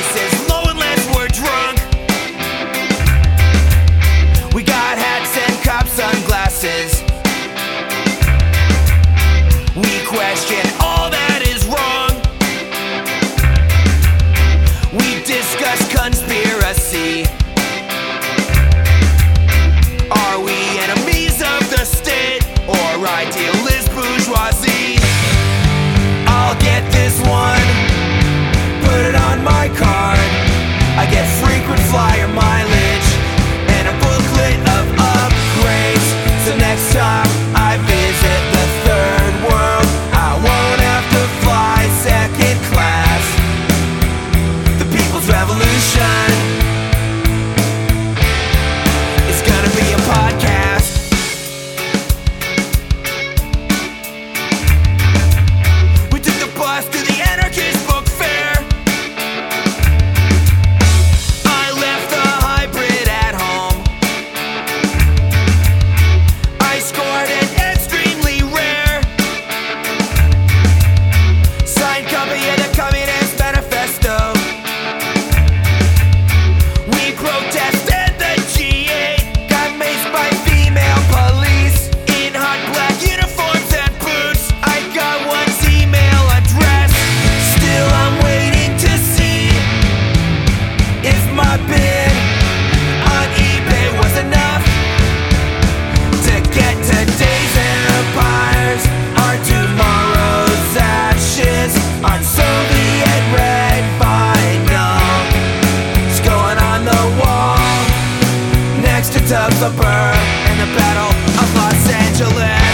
prices low unless we're drunk. We got hats and cop sunglasses. We question supper in the battle of Los Angeles.